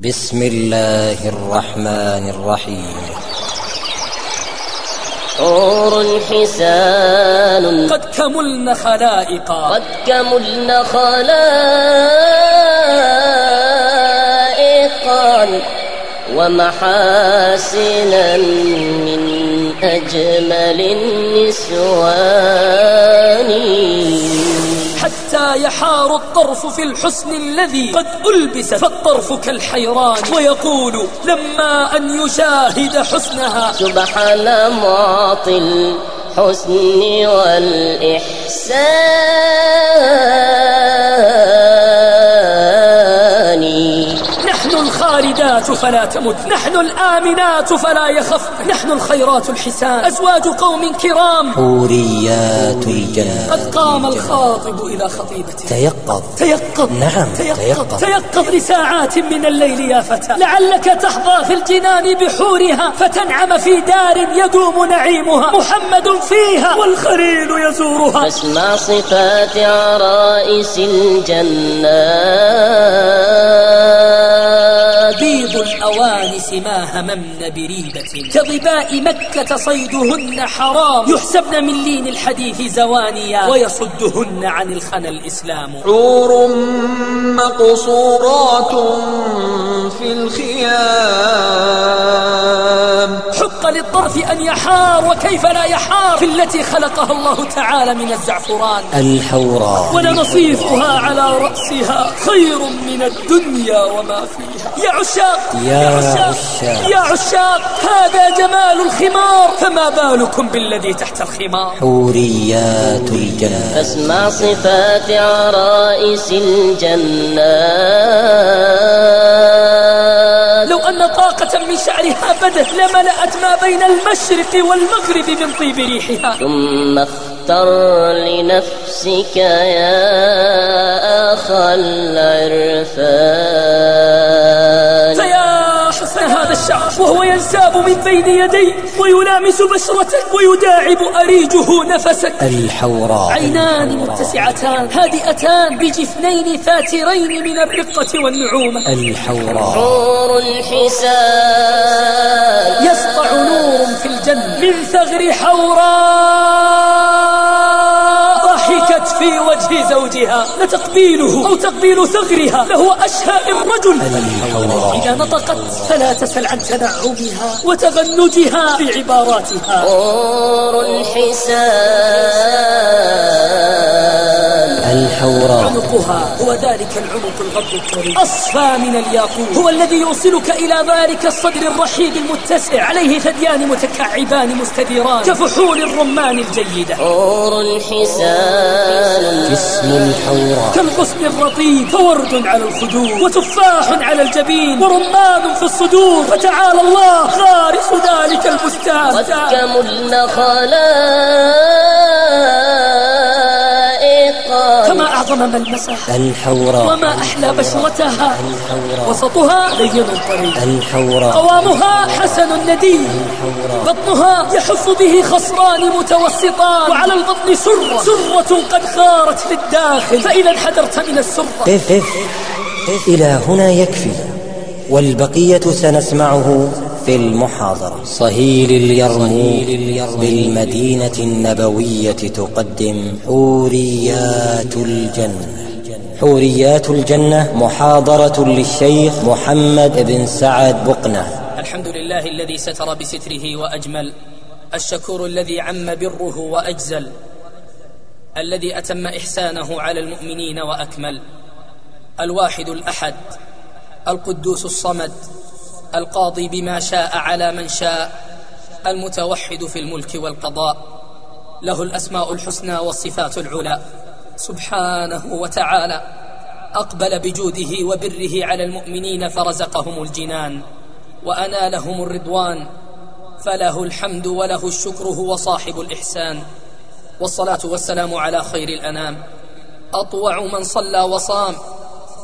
بسم الله الرحمن الرحيم. حور حسان. قد كملن خلائقا قد كملن خلائقا ومحاسنا من أجمل النسوان. حتى يحار الطرف في الحسن الذي قد ألبس فالطرف كالحيران ويقول لما أن يشاهد حسنها سبحان معطي الحسن والإحسان. الخالدات فلا تمت نحن الآمنات فلا يخف. نحن الخيرات الحسان. أزواج قوم كرام. حوريات الجنة قد قام الخاطب إلى خطيبته. تيقظ. تيقظ. نعم، تيقظ. تيقظ. تيقظ لساعات من الليل يا فتى. لعلك تحظى في الجنان بحورها. فتنعم في دار يدوم نعيمها. محمد فيها والخليل يزورها. فاسمع صفات عرائس الجنات بيض الأوانس ما هممن بريبة كظباء مكة صيدهن حرام. يحسبن من لين الحديث زوانيا. ويصدهن عن الخنا الإسلام. حور مقصورات في الخيام. حق للطرف أن يحار وكيف لا يحار في التي خلقها الله تعالى من الزعفران. الحوراء. ولنصيفها على رأسها خير من الدنيا وما فيها. يا عشاق يا عشاق. يا عشاق هذا جمال الخمار. فما بالكم بالذي تحت الخمار؟ حوريات الجنة فاسمع صفات عرائس الجنات. أن طاقة من شعرها بدت لملأت ما بين المشرق والمغرب من طيب ريحها. ثم اختر لنفسك يا أخا العرفان. الشعر وهو ينساب من بين يدي ويلامس بشرتك ويداعب أريجه نفسك. الحوراء. عينان متسعتان هادئتان بجفنين ثاترين من الرقة والنعومة. الحوراء. حور حسان يسطع نور في الجنة من ثغر حوراء. في وجه زوجها لتقبيله أو تقبيل ثغرها لهو أشهى الرجل الحوراء إذا نطقت فلا تسل عن تنعمها وتغنجها في عباراتها حسان الحوراء عنقها هو ذلك العنق الغض الطري أصفى من الياقوت. هو الذي يوصلك إلى ذلك الصدر الرحيب المتسع. عليه ثديان متكعبان مستديران. كفحول الرمان الجيدة حور حسان جسم الحوراء كالغصن الرطيب. فورد على الخدود. وتفاح على الجبين. ورمان في الصدور. فتعالى الله غارس ذلك البستان. كملن خلائقا فما أعظم ملمسها الحوراء. وما أحلى بشرتها الحوراء. وسطها لين طري الحوراء. قوامها حسن ندي الحوراء. بطنها يحف به خصران متوسطان. وعلى البطن سرة. سرة قد خارت للداخل فإذا انحدرت من السرة. قف قف إلى هنا يكفي. والبقية سنسمعه. في المحاضرة صهيل اليرموك بالمدينة النبوية تقدم حوريات الجنة. حوريات الجنة محاضرة للشيخ محمد بن سعد بقنة. الحمد لله الذي ستر بستره وأجمل الشكور الذي عم بره وأجزل الذي أتم إحسانه على المؤمنين وأكمل الواحد الأحد القدوس الصمد القاضي بما شاء على من شاء المتوحد في الملك والقضاء له الأسماء الحسنى والصفات العلى. سبحانه وتعالى أقبل بجوده وبره على المؤمنين فرزقهم الجنان وأنالهم الرضوان فله الحمد وله الشكر هو صاحب الإحسان. والصلاة والسلام على خير الأنام. أطوع من صلى وصام.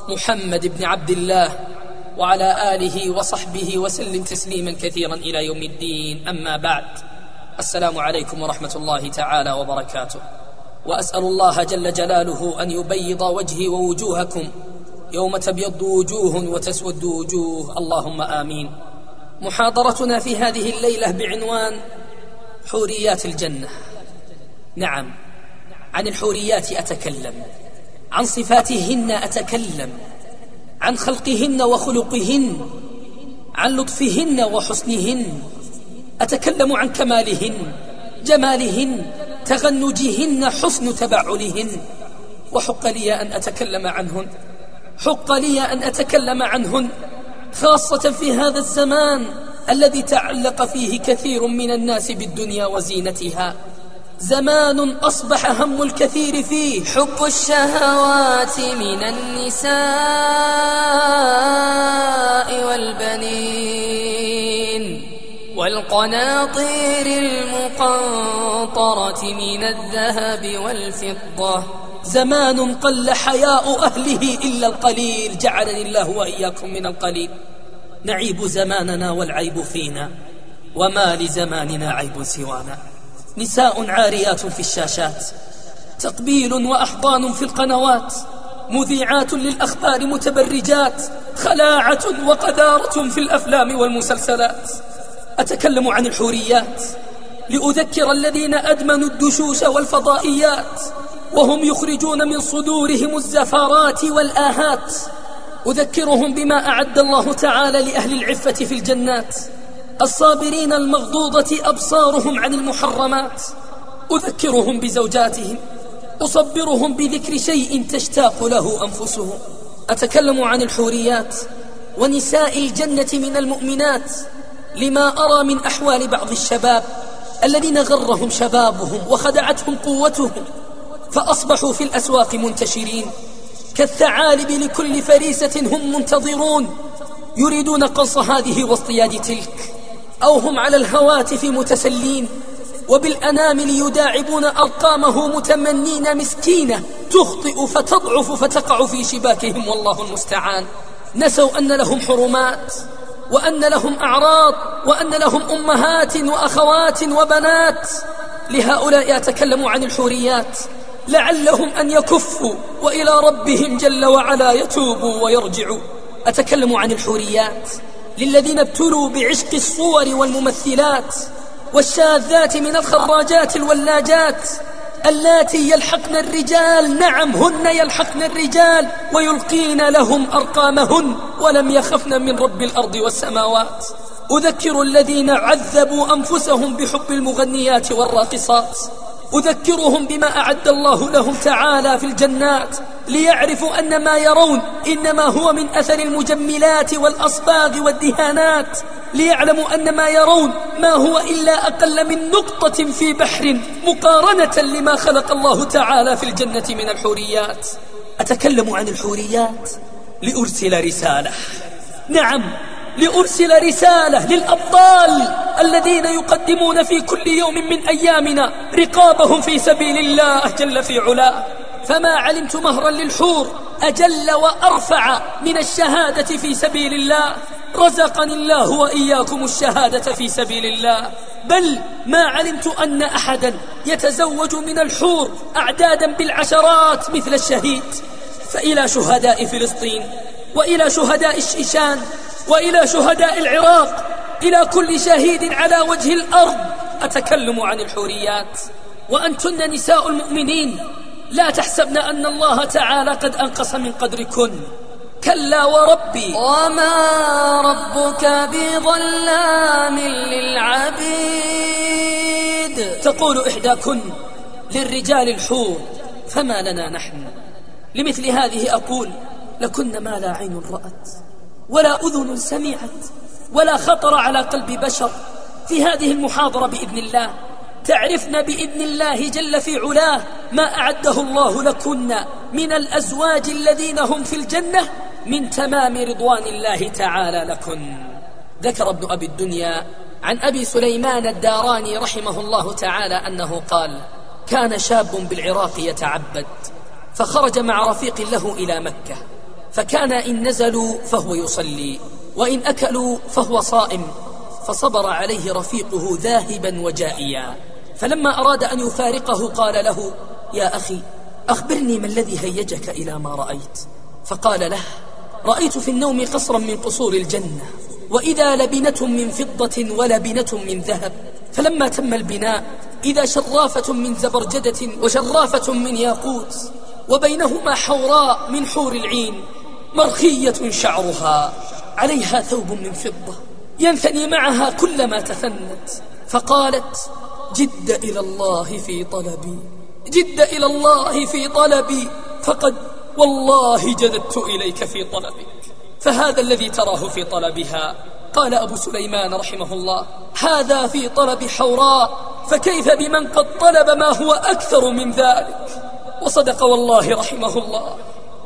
محمد بن عبد الله وعلى آله وصحبه وسلم تسليما كثيرا إلى يوم الدين. أما بعد السلام عليكم ورحمة الله تعالى وبركاته. وأسأل الله جل جلاله أن يبيض وجهي ووجوهكم. يوم تبيض وجوه وتسود وجوه. اللهم آمين. محاضرتنا في هذه الليلة بعنوان حوريات الجنة. نعم عن الحوريات أتكلم. عن صفاتهن أتكلم. عن خلقهن وخلقهن عن لطفهن وحسنهن أتكلم عن كمالهن جمالهن تغنجهن حسن تبعلهن. وحق لي أن أتكلم عنهن حق لي أن أتكلم عنهن خاصة في هذا الزمان الذي تعلق فيه كثير من الناس بالدنيا وزينتها. زمان أصبح هم الكثير فيه. حب الشهوات من النساء والبنين والقناطير المقنطرة من الذهب والفضة. زمان قل حياء أهله إلا القليل. جعلني الله وإياكم من القليل. نعيب زماننا والعيب فينا وما لزماننا عيب سوانا. نساء عاريات في الشاشات تقبيل وأحضان في القنوات مذيعات للأخبار متبرجات خلاعة وقذارة في الأفلام والمسلسلات. أتكلم عن الحوريات لأذكر الذين أدمنوا الدشوش والفضائيات وهم يخرجون من صدورهم الزفارات والآهات. أذكرهم بما أعد الله تعالى لأهل العفة في الجنات. الصابرين المغضوضة أبصارهم عن المحرمات أذكرهم بزوجاتهم أصبرهم بذكر شيء تشتاق له أنفسهم. أتكلم عن الحوريات ونساء الجنة من المؤمنات لما أرى من أحوال بعض الشباب الذين غرهم شبابهم وخدعتهم قوتهم فأصبحوا في الأسواق منتشرين. كالثعالب لكل فريسة هم منتظرون يريدون قص هذه واصطياد تلك. أو هم على الهواتف متسلين وبالأنامل يداعبون أرقامه متمنين مسكينة تخطئ فتضعف فتقع في شباكهم والله المستعان. نسوا أن لهم حرمات وأن لهم أعراض وأن لهم أمهات وأخوات وبنات. لهؤلاء أتكلم عن الحوريات. لعلهم أن يكفوا وإلى ربهم جل وعلا يتوبوا ويرجعوا. أتكلم عن الحوريات. للذين ابتلوا بعشق الصور والممثلات والشاذات من الخراجات الولاجات اللاتي يلحقن الرجال. نعم هن يلحقن الرجال ويلقين لهم أرقامهن ولم يخفن من رب الأرض والسماوات. أذكر الذين عذبوا أنفسهم بحب المغنيات والراقصات. أذكرهم بما أعد الله لهم تعالى في الجنات ليعرفوا أن ما يرون إنما هو من أثر المجملات والأصباغ والدهانات ليعلموا أن ما يرون ما هو إلا أقل من نقطة في بحر مقارنة لما خلق الله تعالى في الجنة من الحوريات. أتكلم عن الحوريات؟ لأرسل رسالة. نعم. لأرسل رسالة للأبطال الذين يقدمون في كل يوم من أيامنا رقابهم في سبيل الله جل في علاه. فما علمت مهرا للحور أجل وأرفع من الشهادة في سبيل الله. رزقني الله وإياكم الشهادة في سبيل الله. بل ما علمت أن أحدا يتزوج من الحور أعدادا بالعشرات مثل الشهيد. فإلى شهداء فلسطين وإلى شهداء الشيشان وإلى شهداء العراق إلى كل شهيد على وجه الأرض. أتكلم عن الحوريات. وأنتن نساء المؤمنين. لا تحسبن أن الله تعالى قد أنقص من قدركن. كلا وربي. وما ربك بظلام للعبيد. تقول إحداكن للرجال الحور فما لنا نحن؟ لمثل هذه أقول لكن ما لا عين رأت ولا أذن سمعت ولا خطر على قلب بشر. في هذه المحاضرة بإذن الله تعرفن بإذن الله جل في علاه ما أعده الله لكن من الأزواج الذين هم في الجنة من تمام رضوان الله تعالى لكن. ذكر ابن أبي الدنيا عن أبي سليمان الداراني رحمه الله تعالى أنه قال كان شاب بالعراق يتعبد فخرج مع رفيق له إلى مكة. فكان إن نزلوا فهو يصلي وإن أكلوا فهو صائم فصبر عليه رفيقه ذاهبا وجائيا. فلما أراد أن يفارقه قال له يا أخي أخبرني ما الذي هيجك إلى ما رأيت. فقال له رأيت في النوم قصرا من قصور الجنة وإذا لبنة من فضة ولبنة من ذهب. فلما تم البناء إذا شرافة من زبرجدة وشرافة من ياقوت وبينهما حوراء من حور العين مرخية شعرها عليها ثوب من فضة ينثني معها كلما تثنت. فقالت جد إلى الله في طلبي جد إلى الله في طلبي فقد والله جددت إليك في طلبك. فهذا الذي تراه في طلبها. قال أبو سليمان رحمه الله هذا في طلب حوراء فكيف بمن قد طلب ما هو أكثر من ذلك؟ وصدق والله رحمه الله.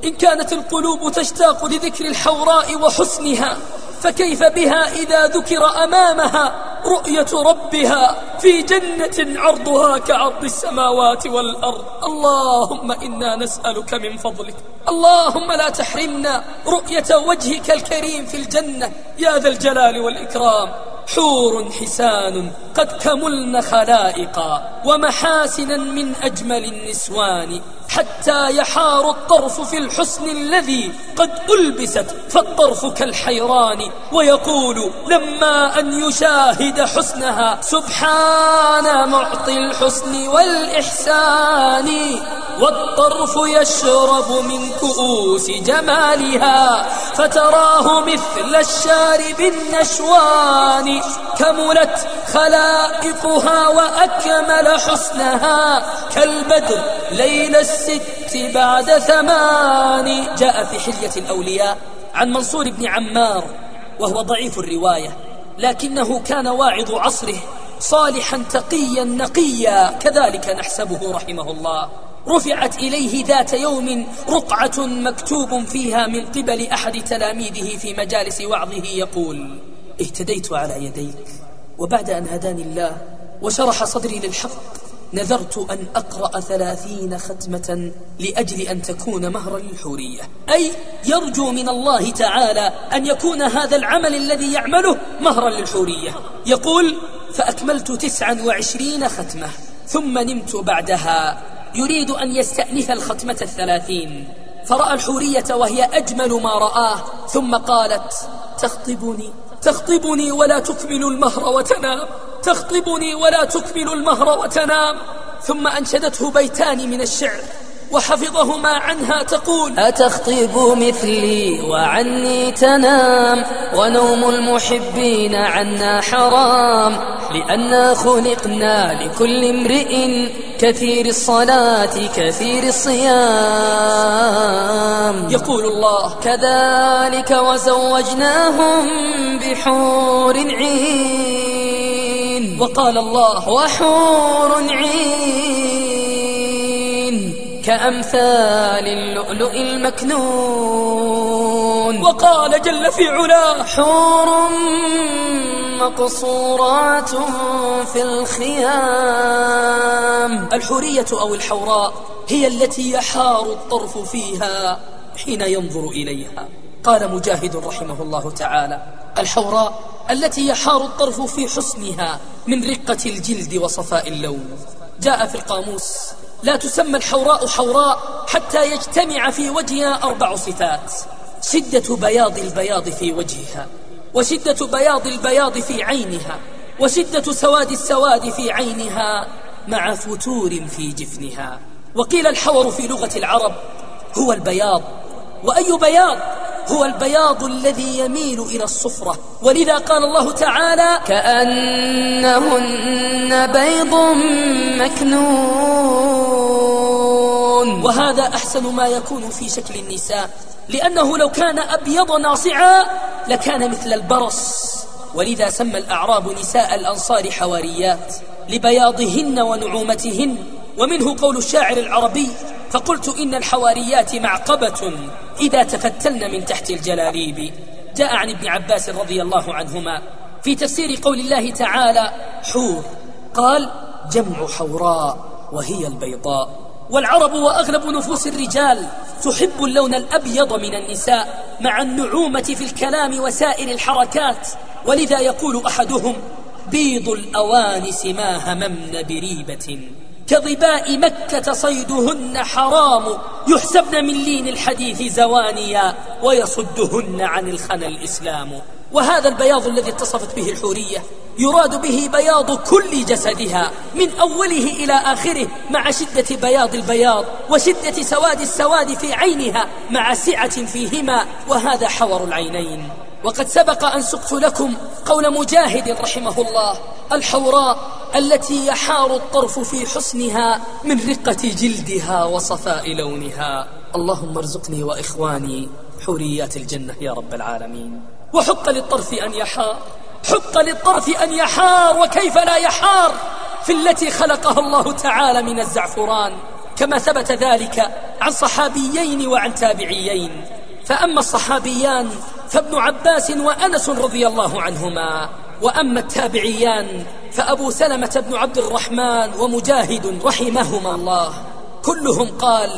إن كانت القلوب تشتاق لذكر الحوراء وحسنها فكيف بها إذا ذكر أمامها رؤية ربها في جنة عرضها كعرض السماوات والأرض؟ اللهم إنا نسألك من فضلك. اللهم لا تحرمنا رؤية وجهك الكريم في الجنة يا ذا الجلال والإكرام. حور حسان قد كملن خلائقا ومحاسنا من أجمل النسوان حتى يحار الطرف في الحسن الذي قد ألبست فالطرف كالحيران ويقول لما أن يشاهد حسنها سبحان معطي الحسن والإحسان والطرف يشرب من كؤوس جمالها فتراه مثل الشارب النشوان كملت خلائقها وأكمل حسنها كالبدر ليل الست بعد ثمان. جاء في حلية الأولياء عن منصور بن عمار وهو ضعيف الرواية لكنه كان واعظ عصره صالحا تقيا نقيا كذلك نحسبه رحمه الله. رفعت إليه ذات يوم رقعة مكتوب فيها من قبل أحد تلاميذه في مجالس وعظه يقول اهتديت على يديك وبعد أن هداني الله وشرح صدري للحق نذرت أن أقرأ ثلاثين ختمة لأجل أن تكون مهرا للحورية أي يرجو من الله تعالى أن يكون هذا العمل الذي يعمله مهرا للحورية. يقول فأكملت تسعا وعشرين ختمة ثم نمت بعدها. يريد أن يستأنف الختمة الثلاثين. فرأى الحورية وهي أجمل ما رآه ثم قالت تخطبني تخطبني ولا تكمل المهر وتنام. تخطبني ولا تكمل المهر وتنام. ثم أنشدته بيتان من الشعر. وحفظهما عنها تقول أتخطب مثلي وعني تنام ونوم المحبين عنا حرام لأننا خلقنا لكل امرئ كثير الصلاة كثير الصيام. يقول الله كذلك وزوجناهم بحور عين. وقال الله وحور عين. كأمثال اللؤلؤ المكنون. وقال جل في علاه حور مقصورات في الخيام. الحورية أو الحوراء هي التي يحار الطرف فيها حين ينظر إليها. قال مجاهد رحمه الله تعالى الحوراء التي يحار الطرف في حسنها من رقة الجلد وصفاء اللون. جاء في القاموس لا تسمى الحوراء حوراء حتى يجتمع في وجهها أربع صفات. شدة بياض البياض في وجهها وشدة بياض البياض في عينها وشدة سواد السواد في عينها مع فتور في جفنها. وقيل الحور في لغة العرب هو البياض. وأي بياض؟ هو البياض الذي يميل إلى الصفرة. ولذا قال الله تعالى كأنهن بيض مكنون. وهذا أحسن ما يكون في شكل النساء. لأنه لو كان أبيض ناصعا لكان مثل البرص. ولذا سمى الأعراب نساء الأنصار حواريات لبياضهن ونعومتهن. ومنه قول الشاعر العربي فقلت إن الحواريات معقبة إذا تفتلن من تحت الجلاليب. جاء عن ابن عباس رضي الله عنهما في تفسير قول الله تعالى حور قال جمع حوراء وهي البيضاء والعرب وأغلب نفوس الرجال تحب اللون الأبيض من النساء مع النعومة في الكلام وسائر الحركات. ولذا يقول أحدهم بيض الأوانس ما هممن بريبة كظباء مكة صيدهن حرام يحسبن من لين الحديث زوانيا ويصدهن عن الخنا الإسلام. وهذا البياض الذي اتصفت به الحورية يراد به بياض كل جسدها من أوله إلى آخره مع شدة بياض البياض وشدة سواد السواد في عينها مع سعة فيهما وهذا حور العينين. وقد سبق أن سقت لكم قول مجاهد رحمه الله الحوراء التي يحار الطرف في حسنها من رقة جلدها وصفاء لونها. اللهم ارزقني وإخواني حوريات الجنة يا رب العالمين. وحق للطرف أن يحار حق للطرف أن يحار وكيف لا يحار؟ في التي خلقها الله تعالى من الزعفران. كما ثبت ذلك عن صحابيين وعن تابعيين. فأما الصحابيان فابن عباس وأنس رضي الله عنهما. وأما التابعيان فأبو سلمة بن عبد الرحمن ومجاهد رحمهما الله. كلهم قال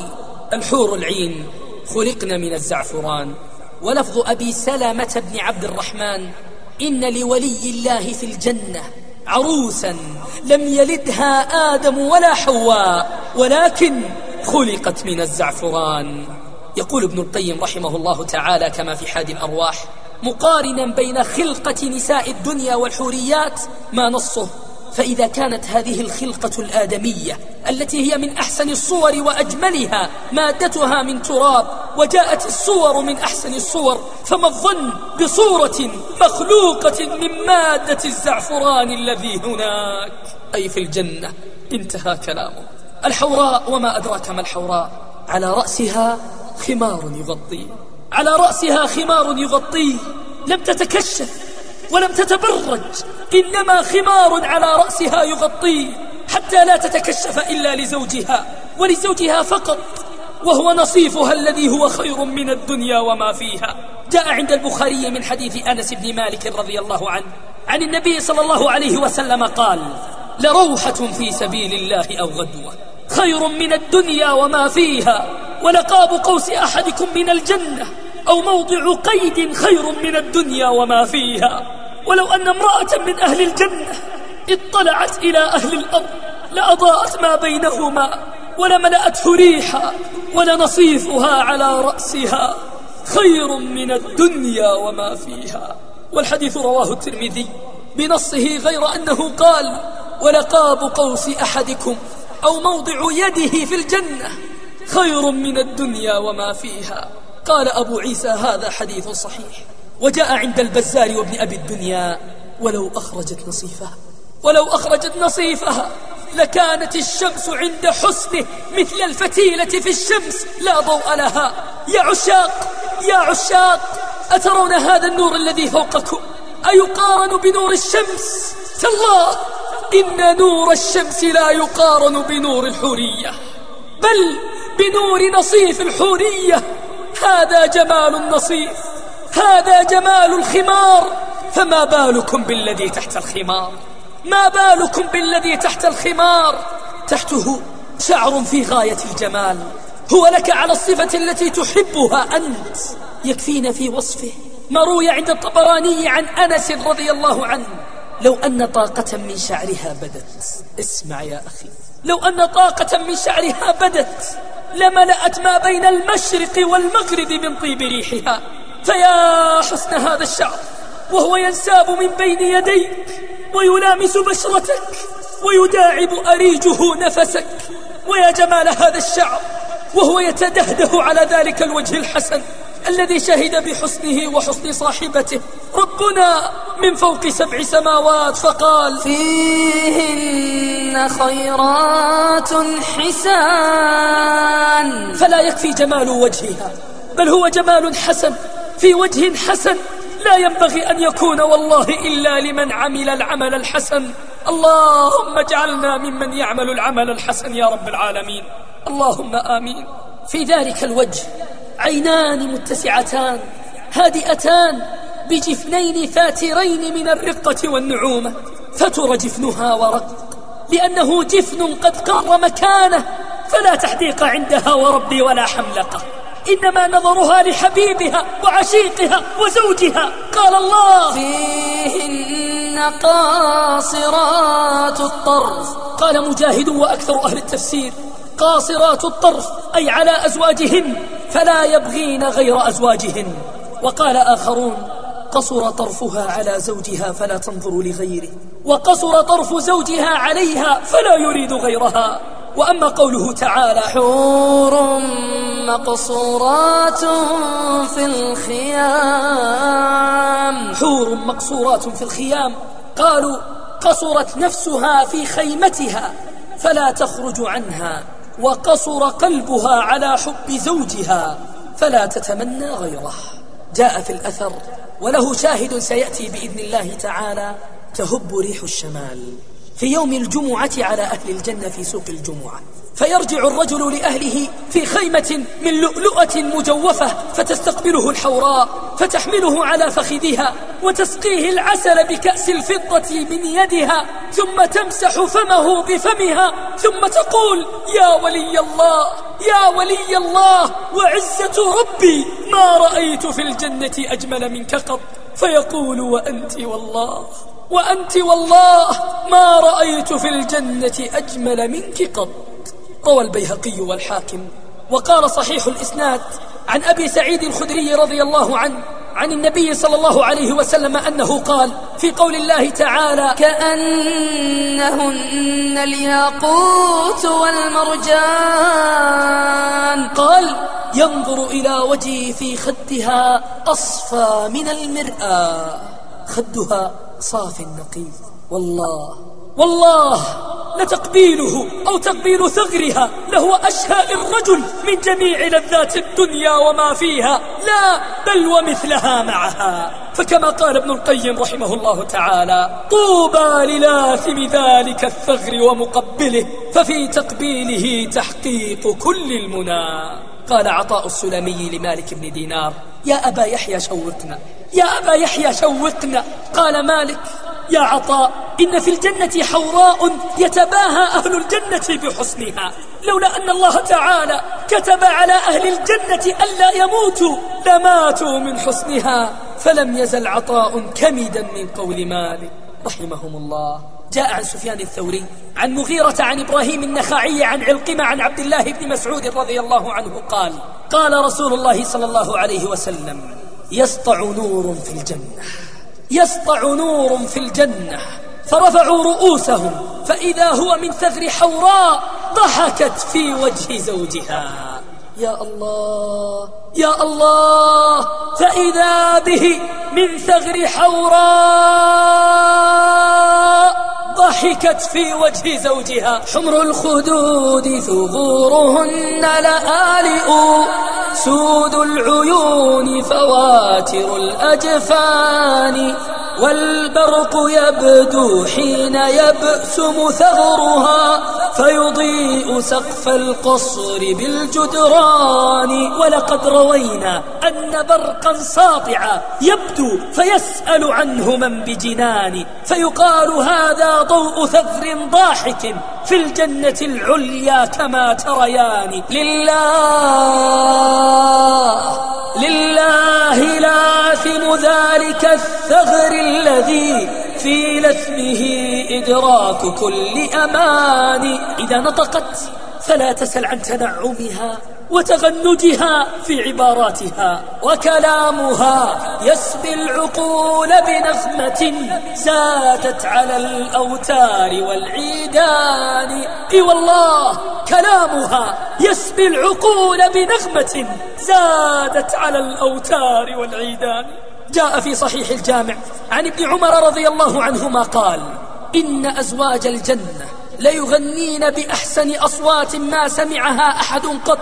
الحور العين خلقن من الزعفران. ولفظ أبي سلمة بن عبد الرحمن إن لولي الله في الجنة عروسا لم يلدها آدم ولا حواء ولكن خلقت من الزعفران. يقول ابن القيم رحمه الله تعالى كما في حاد الأرواح مقارنا بين خلقة نساء الدنيا والحوريات ما نصه. فإذا كانت هذه الخلقة الآدمية التي هي من أحسن الصور وأجملها مادتها من تراب وجاءت الصور من أحسن الصور فما الظن بصورة مخلوقة من مادة الزعفران الذي هناك؟ أي في الجنة. انتهى كلامه. الحوراء وما أدراك ما الحوراء. على رأسها خمار يغطيه على رأسها خمار يغطيه لم تتكشف ولم تتبرج إنما خمار على رأسها يغطيه حتى لا تتكشف إلا لزوجها ولزوجها فقط. وهو نصيفها الذي هو خير من الدنيا وما فيها. جاء عند البخاري من حديث أنس بن مالك رضي الله عنه عن النبي صلى الله عليه وسلم قال لروحة في سبيل الله أو غدوة خير من الدنيا وما فيها. ولقاب قوس أحدكم من الجنة أو موضع قيد خير من الدنيا وما فيها. ولو أن امرأة من أهل الجنة اطلعت إلى أهل الأرض لأضاءت ما بينهما ولملأته ريحا ولنصيفها على رأسها. خير من الدنيا وما فيها. والحديث رواه الترمذي بنصه غير أنه قال ولقاب قوس أحدكم أو موضع يده في الجنة خير من الدنيا وما فيها. قال أبو عيسى هذا حديث صحيح. وجاء عند البزار وابن أبي الدنيا ولو أخرجت نصيفها ولو أخرجت نصيفها لكانت الشمس عند حسنه مثل الفتيلة في الشمس لا ضوء لها. يا عشاق يا عشاق أترون هذا النور الذي فوقكم؟ أيقارن بنور الشمس؟ تالله إن نور الشمس لا يقارن بنور الحورية. بل بنور نصيف الحورية. هذا جمال النصيف هذا جمال الخمار. فما بالكم بالذي تحت الخمار؟ ما بالكم بالذي تحت الخمار؟ تحته شعر في غاية الجمال. هو لك على الصفة التي تحبها أنت. يكفينا في وصفه ما روي عند الطبراني عن أنس رضي الله عنه. لو أن طاقة من شعرها بدت. اسمع يا أخي. لو أن طاقة من شعرها بدت لملأت ما بين المشرق والمغرب من طيب ريحها. فيا حسن هذا الشعر وهو ينساب من بين يديك ويلامس بشرتك ويداعب أريجه نفسك. ويا جمال هذا الشعر وهو يتدهده على ذلك الوجه الحسن. الذي شهد بحسنه وحسن صاحبته. ربنا من فوق سبع سماوات فقال فيهن خيرات حسان. فلا يكفي جمال وجهها بل هو جمال حسن. في وجه حسن لا ينبغي أن يكون والله إلا لمن عمل العمل الحسن. اللهم اجعلنا ممن يعمل العمل الحسن يا رب العالمين. اللهم آمين. في ذلك الوجه عينان متسعتان هادئتان بجفنين فاترين من الرقة والنعومة فتر جفنها ورق لأنه جفن قد قر مكانه فلا تحديق عندها وربي ولا حملقة. إنما نظرها لحبيبها وعشيقها وزوجها قال الله. فيهن قاصرات الطرف. قال مجاهد وأكثر أهل التفسير قاصرات الطرف أي على أزواجهن فلا يبغين غير أزواجهن. وقال آخرون قصر طرفها على زوجها فلا تنظر لغيره. وقصر طرف زوجها عليها فلا يريد غيرها. وأما قوله تعالى حور مقصورات في الخيام. حور مقصورات في الخيام. قالوا قصرت نفسها في خيمتها فلا تخرج عنها. وقصر قلبها على حب زوجها فلا تتمنى غيره. جاء في الأثر وله شاهد سيأتي بإذن الله تعالى تهب ريح الشمال. في يوم الجمعة على أهل الجنة في سوق الجمعة. فيرجع الرجل لأهله في خيمة من لؤلؤة مجوفة فتستقبله الحوراء فتحمله على فخذها وتسقيه العسل بكأس الفضة من يدها ثم تمسح فمه بفمها ثم تقول يا ولي الله يا ولي الله وعزة ربي ما رأيت في الجنة أجمل منك قط فيقول وأنت والله وأنت والله ما رأيت في الجنة أجمل منك قط روى البيهقي والحاكم. وقال صحيح الإسناد عن أبي سعيد الخدري رضي الله عنه عن النبي صلى الله عليه وسلم أنه قال في قول الله تعالى كأنهن الياقوت والمرجان. قال ينظر إلى وجهي في خدها أصفى من المرآة. خدها صاف نقي والله والله! لتقبيله أو تقبيل ثغرها لهو أشهى للرجل من جميع لذات الدنيا وما فيها. لا بل ومثلها معها. فكما قال ابن القيم رحمه الله تعالى طوبى للاثم ذلك الثغر ومقبله ففي تقبيله تحقيق كل المنى. قال عطاء السلمي لمالك بن دينار يا أبا يحيى شوقنا يا أبا يحيى شوقنا. قال مالك يا عطاء إن في الجنة حوراء يتباهى أهل الجنة بحسنها. لولا أن الله تعالى كتب على أهل الجنة ألا يموتوا لماتوا من حسنها. فلم يزل عطاء كمدا من قول مالك. رحمهم الله. جاء عن سفيان الثوري عن مغيرة عن إبراهيم النخعي عن علقمة عن عبد الله بن مسعود رضي الله عنه قال قال رسول الله صلى الله عليه وسلم يسطع نور في الجنة. يسطع نور في الجنة فرفعوا رؤوسهم فإذا هو من ثغر حوراء ضحكت في وجه زوجها. يا الله يا الله فإذا به من ثغر حوراء ضحكت في وجه زوجها. حمر الخدود ثغورهن لآلئ سود العيون فواتر الأجفان. والبرق يبدو حين يبسم ثغرها فيضيء سقف القصر بالجدران. ولقد روينا أن برقا ساطعا يبدو فيسأل عنه من بجنان. فيقال هذا ضوء ثغر ضاحك في الجنة العليا كما تريان. لله. لله لاثم ذلك الثغر الذي في لثمه إدراك كل أمان. إذا نطقت فلا تسل عن تنعمها. وتغنجها في عباراتها وكلامها يسبي العقول بنغمة زادت على الأوتار والعيدان. إي والله كلامها يسبي العقول بنغمة زادت على الأوتار والعيدان. جاء في صحيح الجامع عن ابن عمر رضي الله عنهما قال إن أزواج الجنة ليغنين بأحسن أصوات ما سمعها أحد قط.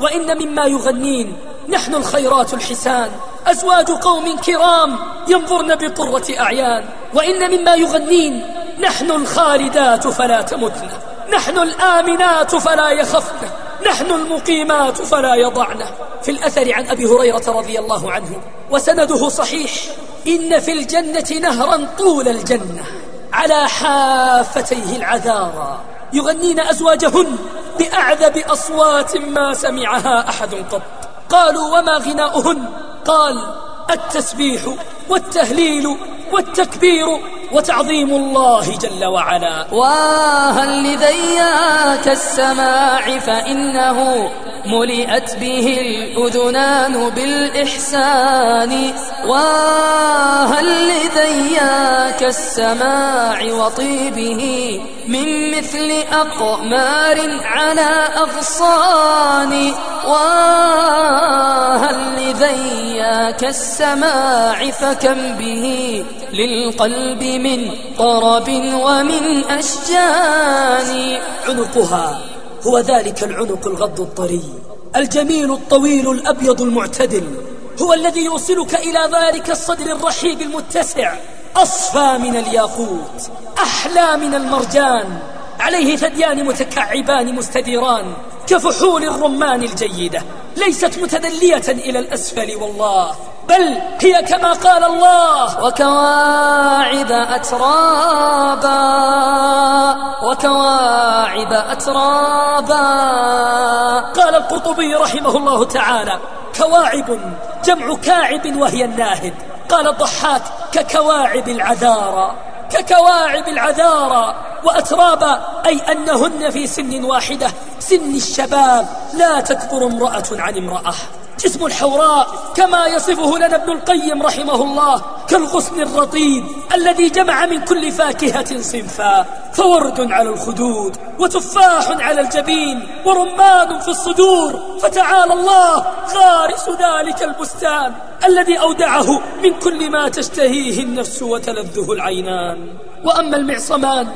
وإن مما يغنين نحن الخيرات الحسان. أزواج قوم كرام ينظرن بقرة أعيان. وإن مما يغنين نحن الخالدات فلا تمتن. نحن الآمنات فلا يخفن. نحن المقيمات فلا يضعن. في الأثر عن أبي هريرة رضي الله عنه. وسنده صحيح. إن في الجنة نهرا طول الجنة. على حافتيه العذارى. يغنين أزواجهن بأعذب أصوات ما سمعها أحد قط. قالوا وما غناؤهن؟ قال التسبيح والتهليل والتكبير وتعظيم الله جل وعلا. وهل لذياك السماع فإنه ملئت به الأذنان بالإحسان وهل لذياك السماع وطيبه من مثل أقمار على أغصان؟ وهل لذياك السماع فكم به للقلب من طرب ومن أشجان؟ عنقها. هو ذلك العنق الغض الطري. الجميل الطويل الأبيض المعتدل. هو الذي يوصلك إلى ذلك الصدر الرحيب المتسع. أصفى من الياقوت. أحلى من المرجان. عليه ثديان متكعبان مستديران. كفحول الرمان الجيدة. ليست متدلية إلى الأسفل والله. بل هي كما قال الله وكواعب أترابا وكواعب أترابا. قال القرطبي رحمه الله تعالى كواعب جمع كاعب وهي الناهد. قال الضحاك ككواعب العذارى. ككواعب العذارى. وأترابا أي أنهن في سن واحدة سن الشباب لا تكبر امرأة عن امرأة. جسم الحوراء كما يصفه لنا ابن القيم رحمه الله كالغصن الرطيب الذي جمع من كل فاكهة صنفا فورد على الخدود وتفاح على الجبين ورمان في الصدور فتعالى الله غارس ذلك البستان الذي أودعه من كل ما تشتهيه النفس وتلذه العينان. وأما المعصمان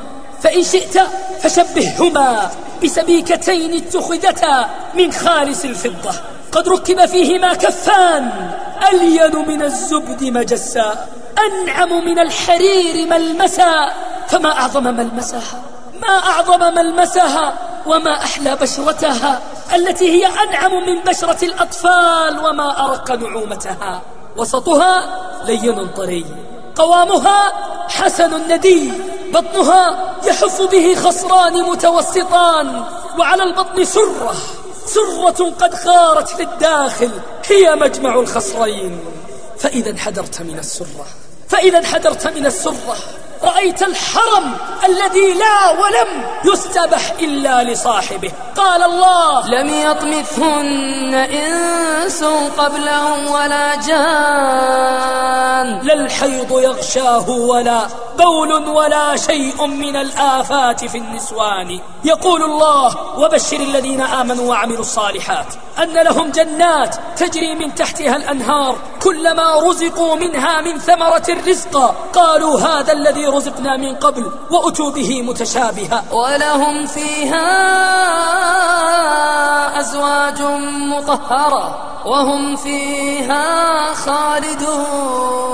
فإن شئت فشبههما بسبيكتين اتخذتا من خالص الفضة. قد ركب فيهما كفان ألين من الزبد مجسا أنعم من الحرير ملمسا فما أعظم ملمسها؟ ما أعظم ملمسها؟ وما أحلى بشرتها؟ التي هي أنعم من بشرة الأطفال وما أرق نعومتها؟ وسطها لين طري قوامها حسن ندي بطنها يحف به خصران متوسطان وعلى البطن سرة. سرة قد خارت للداخل هي مجمع الخصرين. فإذا انحدرت من السرة فإذا انحدرت من السرة رأيت الحرم الذي لا ولم يستبح إلا لصاحبه. قال الله لم يطمثهن إنس قبلهم ولا جان. لا الحيض يغشاه ولا بول ولا شيء من الآفات في النسوان. يقول الله وبشر الذين آمنوا وعملوا الصالحات أن لهم جنات تجري من تحتها الأنهار كلما رزقوا منها من ثمرة الرزق قالوا هذا الذي رزقنا من قبل وأتوا به متشابها ولهم فيها أزواج مطهرة وهم فيها خالدون.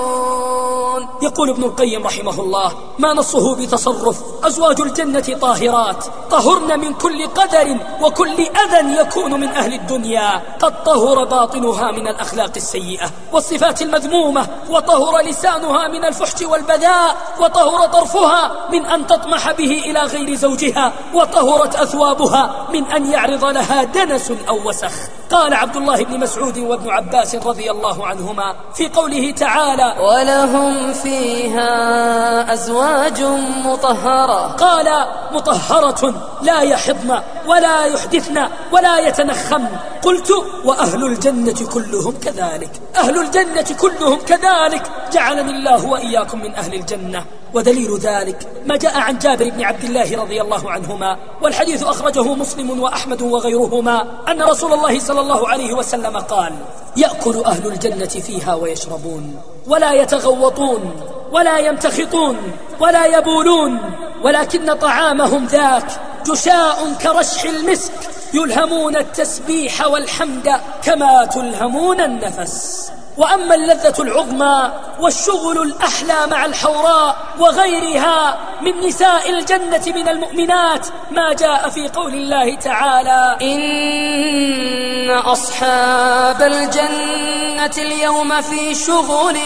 يقول ابن القيم رحمه الله ما نصه بتصرف؟ أزواج الجنة طاهرات. طهرن من كل قدر وكل أذى يكون من أهل الدنيا. قد طهر باطنها من الأخلاق السيئة والصفات المذمومة وطهر لسانها من الفحش والبذاء وطهر طرفها من أن تطمح به إلى غير زوجها وطهرت أثوابها من أن يعرض لها دنس أو وسخ. قال عبد الله بن مسعود وابن عباس رضي الله عنهما في قوله تعالى ولهم فيها أزواج مطهرة. قال مطهرة لا يحضن. ولا يحدثن ولا يتنخمن قلت وأهل الجنة كلهم كذلك. أهل الجنة كلهم كذلك. جعلني الله وإياكم من أهل الجنة. ودليل ذلك ما جاء عن جابر بن عبد الله رضي الله عنهما والحديث أخرجه مسلم وأحمد وغيرهما أن رسول الله صلى الله عليه وسلم قال يأكل أهل الجنة فيها ويشربون ولا يتغوطون ولا يمتخطون ولا يبولون ولكن طعامهم ذاك. جشاء كرشح المسك يلهمون التسبيح والحمد كما تلهمون النفس. وأما اللذة العظمى والشغل الأحلى مع الحوراء وغيرها من نساء الجنة من المؤمنات ما جاء في قول الله تعالى إن أصحاب الجنة اليوم في شغل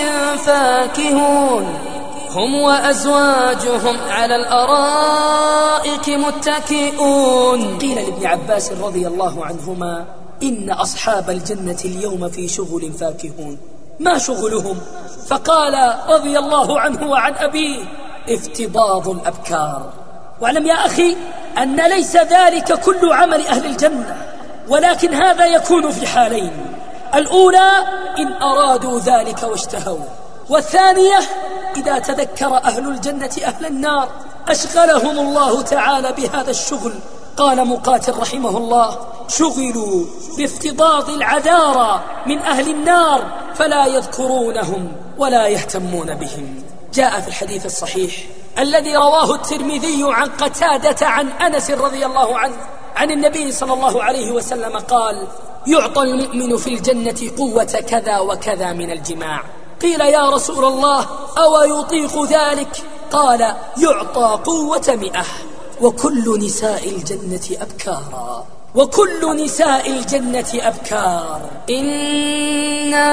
فاكهون. هم وأزواجهم على الأرائك متكئون. قيل لابن عباس رضي الله عنهما إن أصحاب الجنة اليوم في شغل فاكهون. ما شغلهم؟ فقال رضي الله عنه وعن أبيه افتضاض الأبكار. واعلم يا أخي أن ليس ذلك كل عمل أهل الجنة ولكن هذا يكون في حالين. الأولى إن أرادوا ذلك واشتهوا. والثانية إذا تذكر أهل الجنة أهل النار أشغلهم الله تعالى بهذا الشغل. قال مقاتل رحمه الله شغلوا بافتضاض العذارى من أهل النار فلا يذكرونهم ولا يهتمون بهم. جاء في الحديث الصحيح الذي رواه الترمذي عن قتادة عن أنس رضي الله عنه عن النبي صلى الله عليه وسلم قال يعطى المؤمن في الجنة قوة كذا وكذا من الجماع. قيل يا رسول الله أو يطيق ذلك؟ قال يعطى قوة مئة وكل نساء الجنة أبكارا. وكل نساء الجنة أبكار. إنا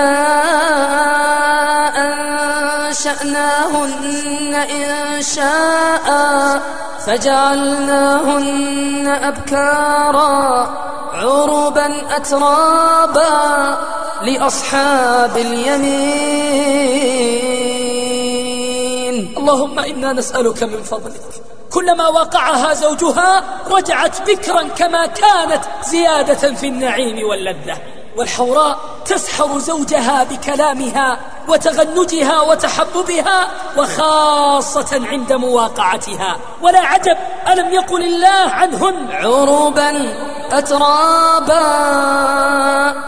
أنشأناهن إن شاء فجعلناهن أبكارا عربا أترابا لأصحاب اليمين. اللهم إنا نسألك من فضلك. كلما وقعها زوجها رجعت بكرا كما كانت زيادة في النعيم واللذة. والحوراء تسحر زوجها بكلامها وتغنجها وتحببها وخاصة عند مواقعتها. ولا عجب ألم يقل الله عنهن؟ عربا أترابا.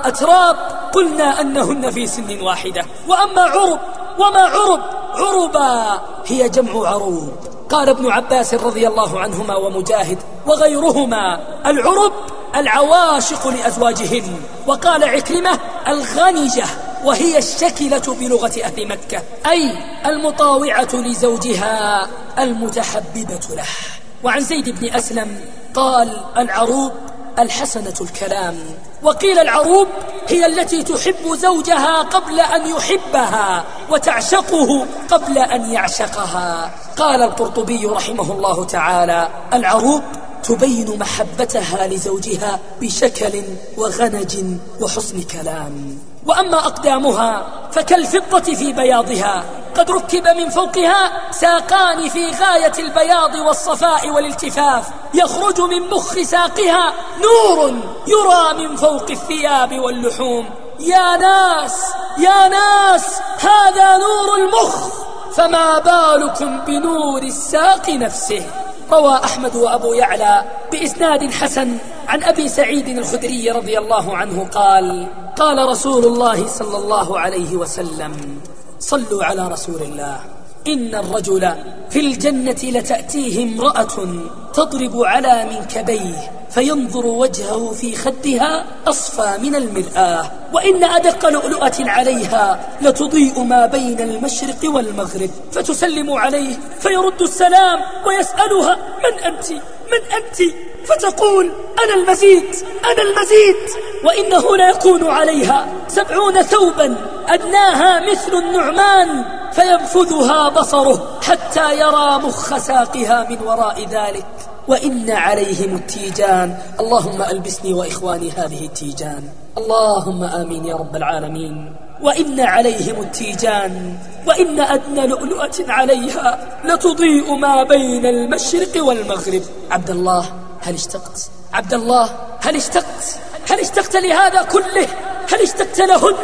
أتراب قلنا أنهن في سن واحدة. وأما عرب وما عرب؟ عربا هي جمع عروب. قال ابن عباس رضي الله عنهما ومجاهد وغيرهما العرب العواشق لأزواجهن. وقال عكرمة الغنجة وهي الشكلة بلغة أهل مكة أي المطاوعة لزوجها المتحببة له. وعن زيد بن أسلم قال العروب الحسنة الكلام. وقيل العروب هي التي تحب زوجها قبل أن يحبها وتعشقه قبل أن يعشقها. قال القرطبي رحمه الله تعالى العروب تبين محبتها لزوجها بشكل وغنج وحسن كلام. وأما أقدامها فكالفضة في بياضها قد ركب من فوقها ساقان في غاية البياض والصفاء والالتفاف يخرج من مخ ساقها نور يرى من فوق الثياب واللحوم. يا ناس يا ناس هذا نور المخ فما بالكم بنور الساق نفسه؟ روى أحمد وأبو يعلى بإسناد حسن عن أبي سعيد الخدري رضي الله عنه قال قال رسول الله صلى الله عليه وسلم صلوا على رسول الله. إن الرجل في الجنة لتأتيه امرأة تضرب على منكبيه فينظر وجهه في خدها أصفى من المرآة وإن أدق لؤلؤة عليها لتضيء ما بين المشرق والمغرب فتسلم عليه فيرد السلام ويسألها من أنت؟ من أنت؟ فتقول أنا المزيد أنا المزيد. وإنه ليكون عليها سبعون ثوبا أدناها مثل النعمان فينفذها بصره حتى يرى مخ ساقها من وراء ذلك. وإن عليهم التيجان. اللهم ألبسني وإخواني هذه التيجان. اللهم آمين يا رب العالمين. وإن عليهم التيجان. وإن أدنى لؤلؤة عليها لتضيء ما بين المشرق والمغرب. عبد الله هل اشتقت؟ عبد الله هل اشتقت؟ هل اشتقت لهذا كله؟ هل اشتقت لهن؟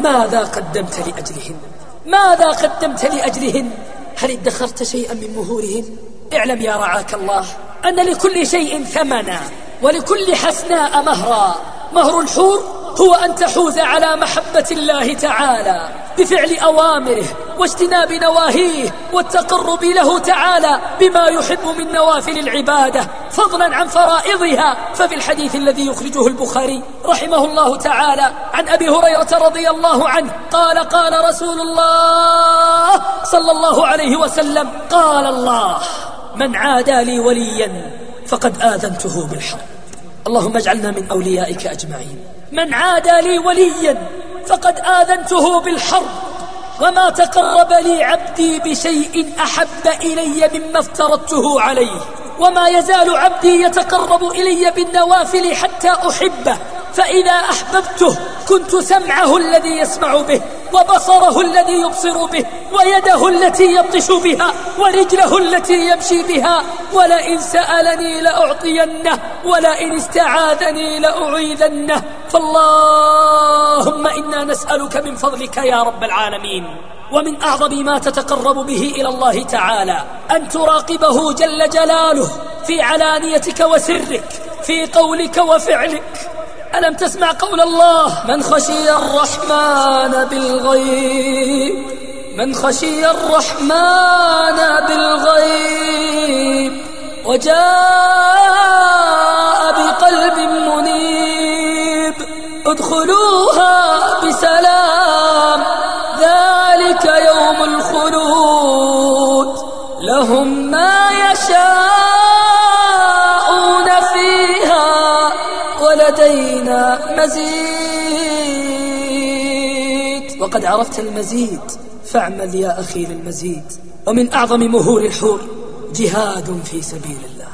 ماذا قدمت لأجلهن؟ ماذا قدمت لأجلهن؟ هل ادخرت شيئا من مهورهن؟ اعلم يا رعاك الله أن لكل شيء ثمنا ولكل حسناء مهرا. مهر الحور هو أن تحوز على محبة الله تعالى بفعل أوامره واجتناب نواهيه والتقرب له تعالى بما يحب من نوافل العبادة فضلا عن فرائضها. ففي الحديث الذي يخرجه البخاري رحمه الله تعالى عن أبي هريرة رضي الله عنه قال قال رسول الله صلى الله عليه وسلم قال الله من عادى لي وليا فقد آذنته بالحرب اللهم اجعلنا من أوليائك أجمعين. من عادى لي وليا فقد آذنته بالحرب وما تقرب لي عبدي بشيء أحب إلي مما افترضته عليه وما يزال عبدي يتقرب إلي بالنوافل حتى أحبه فإذا أحببته كنت سمعه الذي يسمع به وبصره الذي يبصر به ويده التي يبطش بها ورجله التي يمشي بها ولئن سألني لأعطينه ولئن استعاذني لأعيذنه. فاللهم إنا نسألك من فضلك يا رب العالمين ومن أعظم ما تتقرب به إلى الله تعالى أن تراقبه جل جلاله في علانيتك وسرك في قولك وفعلك. ألم تسمع قول الله؟ من خشي الرحمن بالغيب. من خشي الرحمن بالغيب. وجاء بقلب منيب. ادخلوها بسلام. ذلك يوم الخلود. لهم ما يشاءون ولدينا مزيد وقد عرفت المزيد. فاعمل يا أخي للمزيد. ومن أعظم مهور الحور جهاد في سبيل الله.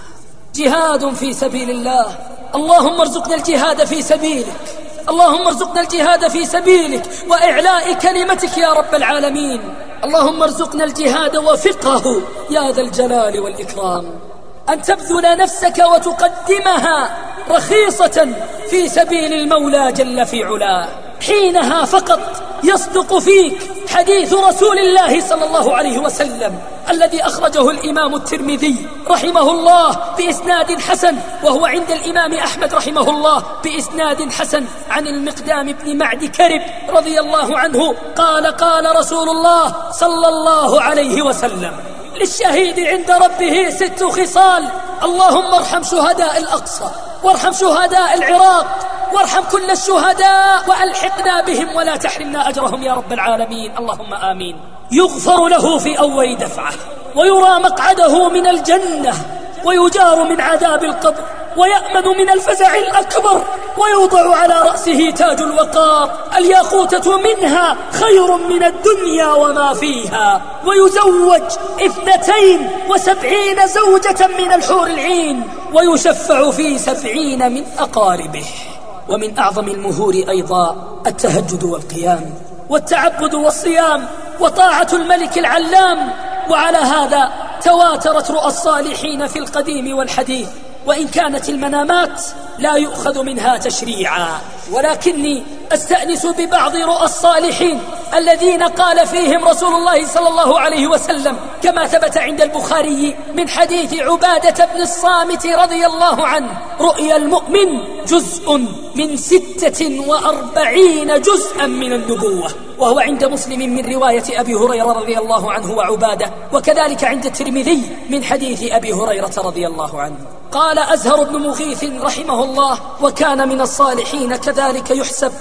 جهاد في سبيل الله. اللهم ارزقنا الجهاد في سبيلك. اللهم ارزقنا الجهاد في سبيلك. وإعلاء كلمتك يا رب العالمين. اللهم ارزقنا الجهاد وفقه يا ذا الجلال والإكرام. أن تبذل نفسك وتقدمها رخيصة في سبيل المولى جل في علاه. حينها فقط يصدق فيك حديث رسول الله صلى الله عليه وسلم الذي أخرجه الإمام الترمذي رحمه الله بإسناد حسن وهو عند الإمام أحمد رحمه الله بإسناد حسن عن المقدام بن معد كرب رضي الله عنه قال قال رسول الله صلى الله عليه وسلم للشهيد عند ربه ست خصال. اللهم ارحم شهداء الأقصى وارحم شهداء العراق وارحم كل الشهداء وألحقنا بهم ولا تحرمنا أجرهم يا رب العالمين. اللهم آمين. يغفر له في أول دفعة ويرى مقعده من الجنة ويجار من عذاب القبر. ويأمن من الفزع الأكبر ويوضع على رأسه تاج الوقار الياقوتة منها خير من الدنيا وما فيها. ويزوج اثنتين وسبعين زوجة من الحور العين ويشفع في سبعين من أقاربه. ومن أعظم المهور أيضا التهجد والقيام والتعبد والصيام وطاعة الملك العلام. وعلى هذا تواترت رؤى الصالحين في القديم والحديث. وإن كانت المنامات لا يؤخذ منها تشريعا. ولكني أستأنس ببعض رؤى الصالحين الذين قال فيهم رسول الله صلى الله عليه وسلم كما ثبت عند البخاري من حديث عبادة بن الصامت رضي الله عنه رؤيا المؤمن جزء من ستة وأربعين جزءا من النبوة وهو عند مسلم من رواية أبي هريرة رضي الله عنه وعبادة وكذلك عند الترمذي من حديث أبي هريرة رضي الله عنه. قال أزهر بن مغيث رحمه الله وكان من الصالحين كذلك يحسب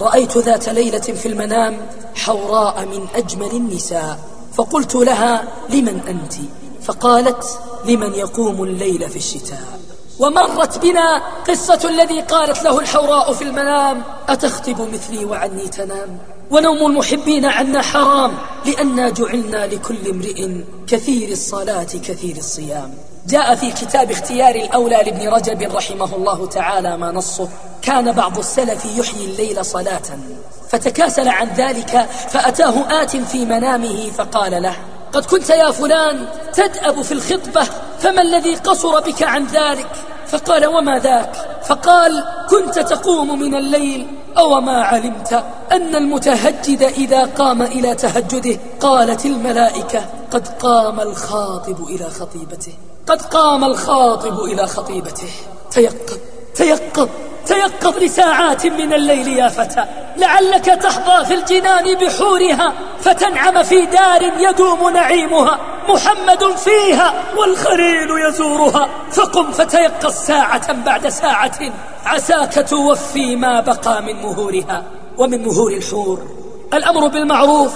رأيت ذات ليلة في المنام حوراء من أجمل النساء. فقلت لها لمن أنت؟ فقالت لمن يقوم الليل في الشتاء. ومرت بنا قصة الذي قالت له الحوراء في المنام أتخطب مثلي وعني تنام؟ ونوم المحبين عنا حرام لأننا جعلنا لكل امرئ كثير الصلاة كثير الصيام. جاء في كتاب اختيار الأولى لابن رجب رحمه الله تعالى ما نصه. كان بعض السلف يحيي الليل صلاة. فتكاسل عن ذلك فأتاه آت في منامه فقال له قد كنت يا فلان تدأب في الخطبة فما الذي قصر بك عن ذلك؟ فقال وما ذاك؟ فقال كنت تقوم من الليل أو ما علمت أن المتهجد إذا قام إلى تهجده قالت الملائكة قد قام الخاطب إلى خطيبته. قد قام الخاطب إلى خطيبته. تيقظ تيقظ. تيقظ لساعات من الليل يا فتى لعلك تحظى في الجنان بحورها فتنعم في دار يدوم نعيمها محمد فيها والخليل يزورها فقم فتيقظ ساعة بعد ساعة عساك توفي ما بقى من مهورها ومن مهور الحور. الأمر بالمعروف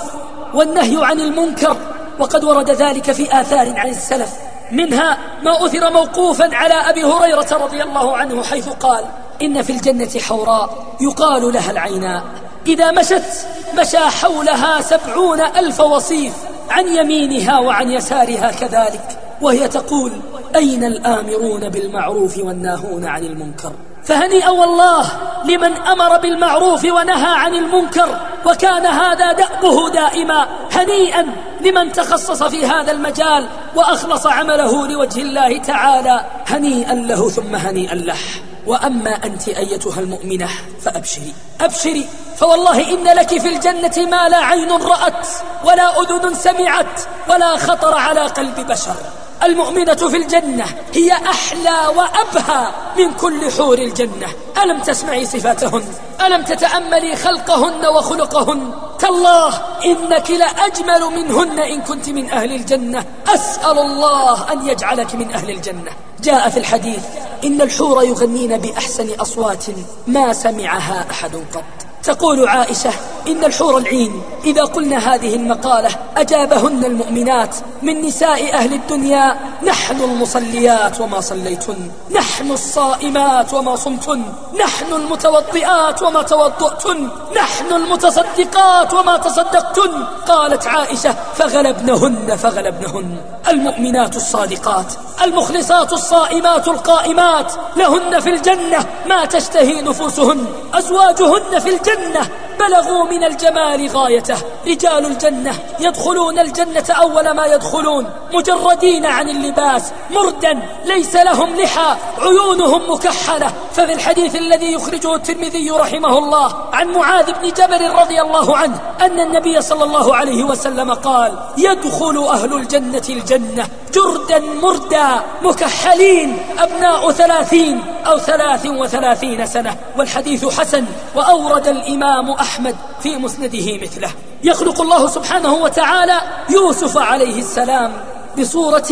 والنهي عن المنكر وقد ورد ذلك في آثار عن السلف. منها ما أثر موقوفا على أبي هريرة رضي الله عنه حيث قال إن في الجنة حوراء يقال لها العيناء. إذا مشت مشى حولها سبعون ألف وصيف عن يمينها وعن يسارها كذلك وهي تقول أين الآمرون بالمعروف والناهون عن المنكر؟ فهنيئا والله لمن أمر بالمعروف ونهى عن المنكر وكان هذا دأبه دائما هنيئا لمن تخصص في هذا المجال وأخلص عمله لوجه الله تعالى هنيئا له ثم هنيئا له. وأما أنت أيتها المؤمنة فأبشري أبشري. فوالله إن لك في الجنة ما لا عين رأت ولا أذن سمعت ولا خطر على قلب بشر. المؤمنة في الجنة هي أحلى وأبهى من كل حور الجنة. ألم تسمعي صفاتهن؟ ألم تتأملي خلقهن وخلقهن؟ تالله إنك لأجمل منهن إن كنت من أهل الجنة. أسأل الله أن يجعلك من أهل الجنة. جاء في الحديث إن الحور يغنين بأحسن أصوات ما سمعها أحد قط. تقول عائشة إن الحور العين. إذا قلنا هذه المقالة أجابهن المؤمنات من نساء أهل الدنيا نحن المصليات وما صليتن نحن الصائمات وما صمتن نحن المتوضئات وما توضؤتن نحن المتصدقات وما تصدقتن. قالت عائشة فغلبنهن فغلبنهن. المؤمنات الصادقات المخلصات الصائمات القائمات لهن في الجنة ما تشتهي نفوسهن أزواجهن في الجنة بلغوا من الجمال غايته. رجال الجنة يدخلون الجنة أول ما يدخلون مجردين عن اللباس مردا ليس لهم لحى عيونهم مكحلة. ففي الحديث الذي يخرجه الترمذي رحمه الله عن معاذ بن جبل رضي الله عنه أن النبي صلى الله عليه وسلم قال يدخل أهل الجنة الجنة جردا مردا مكحلين أبناء ثلاثين أو ثلاث وثلاثين سنة والحديث حسن وأورد الإمام أحمد في مسنده مثله. يخلق الله سبحانه وتعالى يوسف عليه السلام بصورة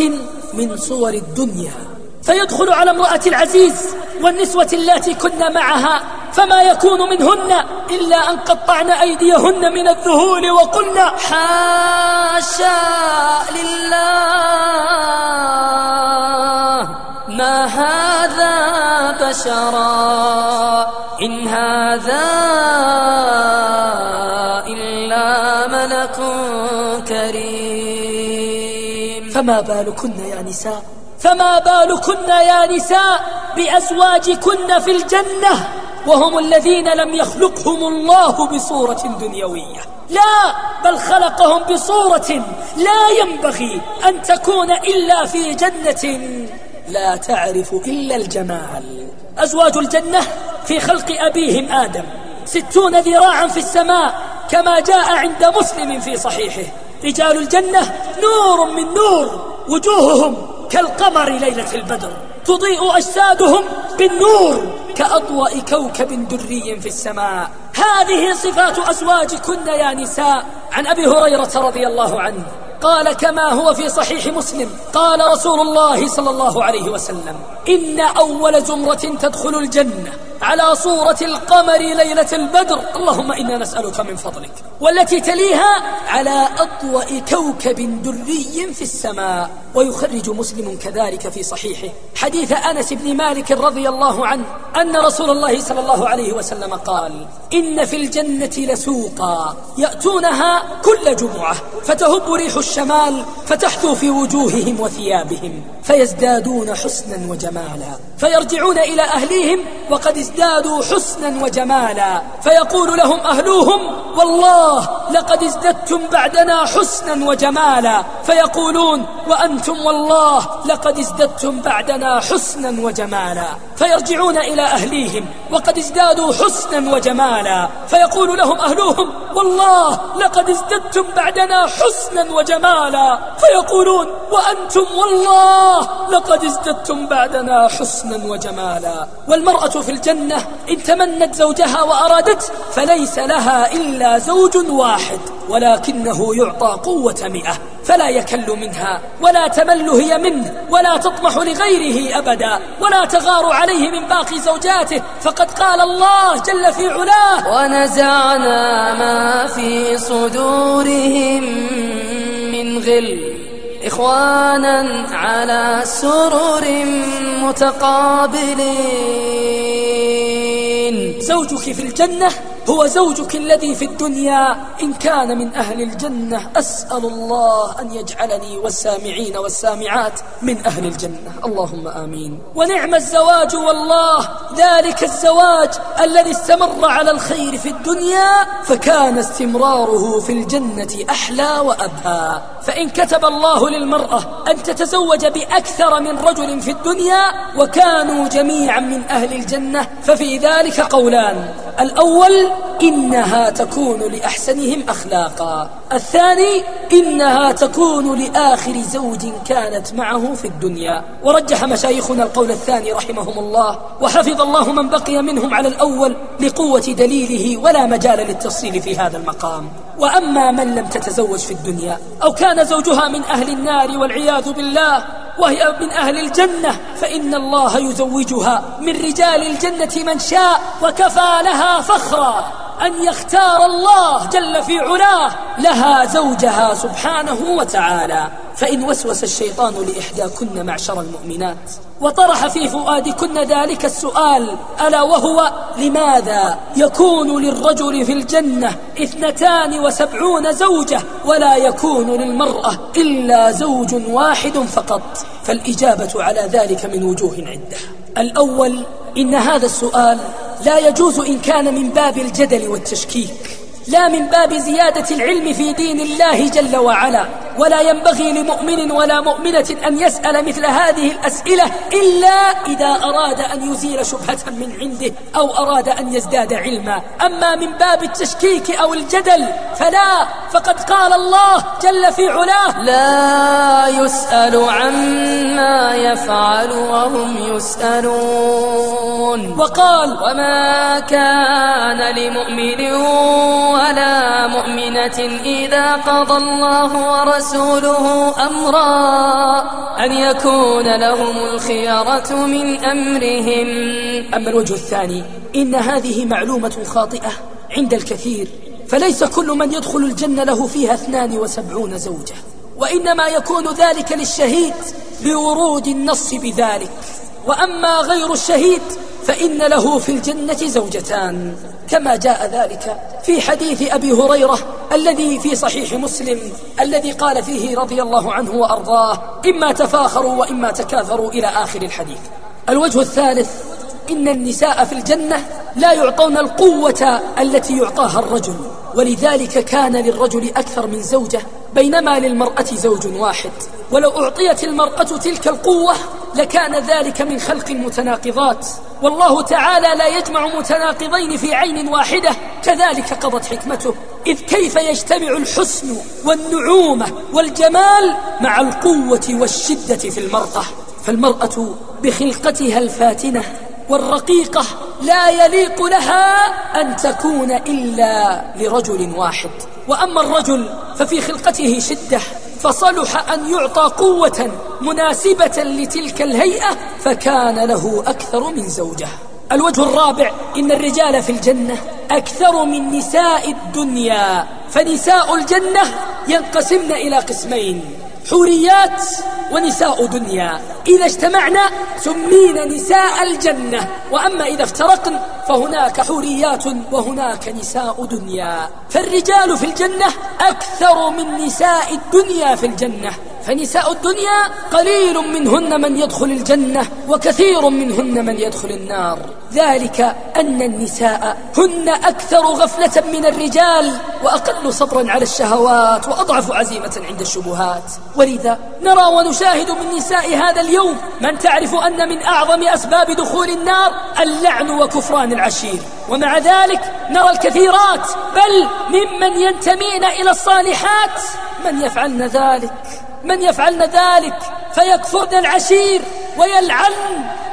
من صور الدنيا. فيدخل على امرأة العزيز والنسوة اللاتي كن معها فما يكون منهن إلا أن قطعن أيديهن من الذهول وقلن حاشا لله. هذا بشرا إن هذا إلا ملك كريم. فما بالكن يا نساء؟ فما بالكن يا نساء؟ بأزواجكن في الجنة وهم الذين لم يخلقهم الله بصورة دنيوية. لا بل خلقهم بصورة لا ينبغي أن تكون إلا في جنة. لا تعرف إلا الجمال. أزواج الجنة في خلق أبيهم آدم ستون ذراعا في السماء كما جاء عند مسلم في صحيحه. رجال الجنة نور من نور وجوههم كالقمر ليلة البدر. تضيء أجسادهم بالنور كأضواء كوكب دري في السماء. هذه صفات أزواجكن يا نساء. عن أبي هريرة رضي الله عنه قال كما هو في صحيح مسلم قال رسول الله صلى الله عليه وسلم إن أول زمرة تدخل الجنة على صورة القمر ليلة البدر. اللهم إنا نسألك من فضلك والتي تليها على أضوأ كوكب دري في السماء. ويخرج مسلم كذلك في صحيحه حديث أنس بن مالك رضي الله عنه أن رسول الله صلى الله عليه وسلم قال في الجنة لسوقا يأتونها كل جمعة فتهب ريح الشمال فتحثو في وجوههم وثيابهم فيزدادون حسنا وجمالا فيرجعون إلى أهليهم وقد ازدادوا حسنا وجمالا فيقول لهم أهلوهم والله لقد ازددتم بعدنا حسنا وجمالا فيقولون وأنتم والله لقد ازددتم بعدنا حسنا وجمالا فيرجعون إلى أهليهم وقد ازدادوا حسنا وجمالا فيقول لهم أهلوهم والله لقد ازددتم بعدنا حسنا وجمالا. فيقولون وأنتم والله لقد ازددتم بعدنا حسنا وجمالا. والمرأة في الجنة إن تمنت زوجها وأرادت فليس لها إلا زوج واحد ولكنه يعطى قوة مئة. فلا يكل منها ولا تمل هي منه ولا تطمح لغيره أبدا ولا تغار عليه من باقي زوجاته. فقد قال الله جل في علاه ونزعنا ما في صدورهم من غل إخوانا على سرر متقابلين. زوجك في الجنة هو زوجك الذي في الدنيا إن كان من أهل الجنة أسأل الله أن يجعلني والسامعين والسامعات من أهل الجنة. اللهم آمين. ونعم الزواج والله ذلك الزواج الذي استمر على الخير في الدنيا فكان استمراره في الجنة أحلى وأبهى. فإن كتب الله للمرأة أن تتزوج بأكثر من رجل في الدنيا وكانوا جميعا من أهل الجنة ففي ذلك قولان. الأول إنها تكون لأحسنهم أخلاقا. الثاني إنها تكون لآخر زوج كانت معه في الدنيا. ورجح مشايخنا القول الثاني رحمهم الله وحفظ الله من بقي منهم على الأول لقوة دليله ولا مجال للتفصيل في هذا المقام. وأما من لم تتزوج في الدنيا أو كان زوجها من أهل النار والعياذ بالله وهي من أهل الجنة فإن الله يزوجها من رجال الجنة من شاء وكفى لها فخرا. أن يختار الله جل في علاه لها زوجها سبحانه وتعالى. فإن وسوس الشيطان لإحداكن معشر المؤمنات وطرح في فؤادكن ذلك السؤال ألا وهو لماذا يكون للرجل في الجنة اثنتان وسبعون زوجة ولا يكون للمرأة إلا زوج واحد فقط؟ فالإجابة على ذلك من وجوه عدة الأول إن هذا السؤال لا يجوز إن كان من باب الجدل والتشكيك. لا من باب زيادة العلم في دين الله جل وعلا. ولا ينبغي لمؤمن ولا مؤمنة أن يسأل مثل هذه الأسئلة إلا إذا أراد أن يزيل شبهة من عنده أو أراد أن يزداد علما. أما من باب التشكيك أو الجدل فلا. فقد قال الله جل في علاه لا يسأل عما يفعل وهم يسألون. وقال وما كان لمؤمن ولا مؤمنة إذا قضى الله ورسوله أمرا أن يكون لهم الخيرة من أمرهم. أما الوجه الثاني إن هذه معلومة خاطئة عند الكثير فليس كل من يدخل الجنة له فيها اثنان وسبعون زوجة وإنما يكون ذلك للشهيد لورود النص بذلك وأما غير الشهيد فإن له في الجنة زوجتان كما جاء ذلك في حديث أبي هريرة الذي في صحيح مسلم الذي قال فيه رضي الله عنه وأرضاه إما تفاخروا وإما تكاثروا إلى آخر الحديث. الوجه الثالث إن النساء في الجنة لا يعطون القوة التي يعطاها الرجل ولذلك كان للرجل أكثر من زوجة بينما للمرأة زوج واحد. ولو أعطيت المرأة تلك القوة لكان ذلك من خلق المتناقضات والله تعالى لا يجمع متناقضين في عين واحدة. كذلك قضت حكمته. إذ كيف يجتمع الحسن والنعومة والجمال مع القوة والشدة في المرأة؟ فالمرأة بخلقتها الفاتنة والرقيقة لا يليق لها أن تكون إلا لرجل واحد. وأما الرجل ففي خلقته شدة فصلح أن يعطى قوة مناسبة لتلك الهيئة فكان له أكثر من زوجة. الوجه الرابع إن الرجال في الجنة أكثر من نساء الدنيا فنساء الجنة ينقسمن إلى قسمين. حوريات ونساء دنيا. إذا اجتمعنا سمينا نساء الجنة. وأما إذا افترقن فهناك حوريات وهناك نساء دنيا. فالرجال في الجنة أكثر من نساء الدنيا في الجنة. فنساء الدنيا قليل منهن من يدخل الجنة وكثير منهن من يدخل النار. ذلك أن النساء هن أكثر غفلة من الرجال وأقل صبرا على الشهوات وأضعف عزيمة عند الشبهات. ولذا نرى ونشاهد من نساء هذا اليوم من تعرف أن من أعظم أسباب دخول النار اللعن وكفران العشير. ومع ذلك نرى الكثيرات بل ممن ينتمين إلى الصالحات من يفعلن ذلك. من يفعلن ذلك فيكفرن العشير ويلعن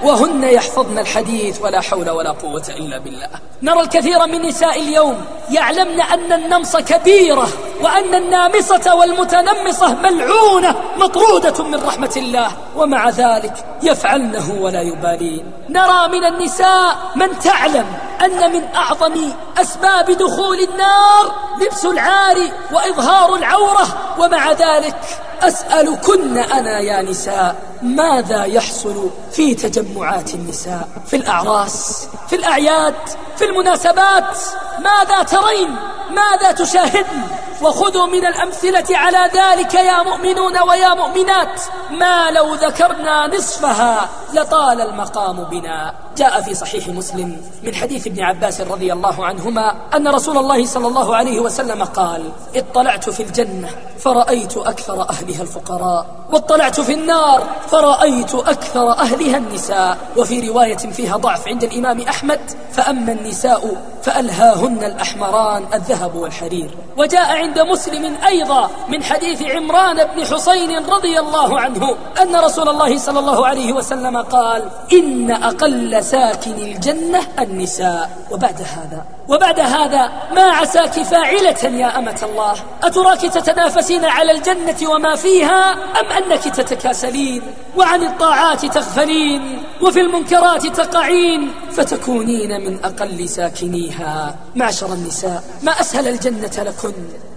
وهن يحفظن الحديث ولا حول ولا قوة إلا بالله. نرى الكثير من نساء اليوم يعلمن أن النمص كبيرة وأن النامصة والمتنمصة ملعونة مطرودة من رحمة الله ومع ذلك يفعلنه ولا يبالين. نرى من النساء من تعلم أن من أعظم أسباب دخول النار لبس العار وإظهار العورة ومع ذلك أسألكن أنا يا نساء ماذا يحصل في تجمعات النساء في الأعراس في الأعياد في المناسبات. ماذا ترين؟ ماذا تشاهدن؟ وخذوا من الأمثلة على ذلك يا مؤمنون ويا مؤمنات. ما لو ذكرنا نصفها لطال المقام بنا. جاء في صحيح مسلم من حديث ابن عباس رضي الله عنهما أن رسول الله صلى الله عليه وسلم قال اطلعت في الجنة فرأيت أكثر أهلها الفقراء واطلعت في النار فرأيت أكثر أهلها النساء. وفي رواية فيها ضعف عند الإمام أحمد فأما النساء فألهاهن الأحمران الذهب والحرير. وجاء عند مسلم أيضا من حديث عمران بن حسين رضي الله عنه أن رسول الله صلى الله عليه وسلم قال إن أقل ساكن الجنة النساء. وبعد هذا وبعد هذا ما عساك فاعلة يا أمة الله؟ أتراك تتنافسين على الجنة وما فيها؟ أم أنك تتكاسلين؟ وعن الطاعات تغفلين؟ وفي المنكرات تقعين؟ فتكونين من أقل ساكنيها. معشر النساء ما أسهل الجنة لكن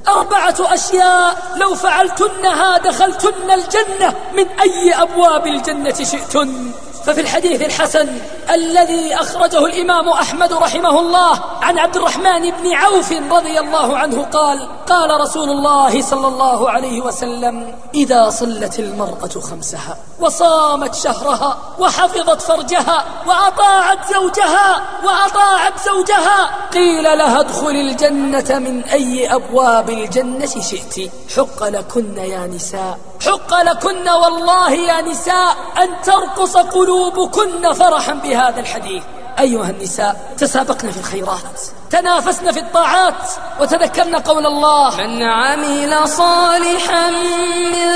أربعة أشياء لو فعلتنها دخلتن الجنة من أي أبواب الجنة شئتن. ففي الحديث الحسن الذي أخرجه الإمام أحمد رحمه الله عن عبد الرحمن بن عوف رضي الله عنه قال قال رسول الله صلى الله عليه وسلم إذا صلت المرأة خمسها وصامت شهرها وحفظت فرجها وأطاعت زوجها وأطاعت زوجها قيل لها ادخل الجنة من أي أبواب الجنة شئت حق لكن يا نساء حق لكن والله يا نساء أن ترقص قلوبكن فرحا بهذا الحديث. أيها النساء تسابقن في الخيرات تنافسن في الطاعات وتذكرن قول الله من عمل صالحا من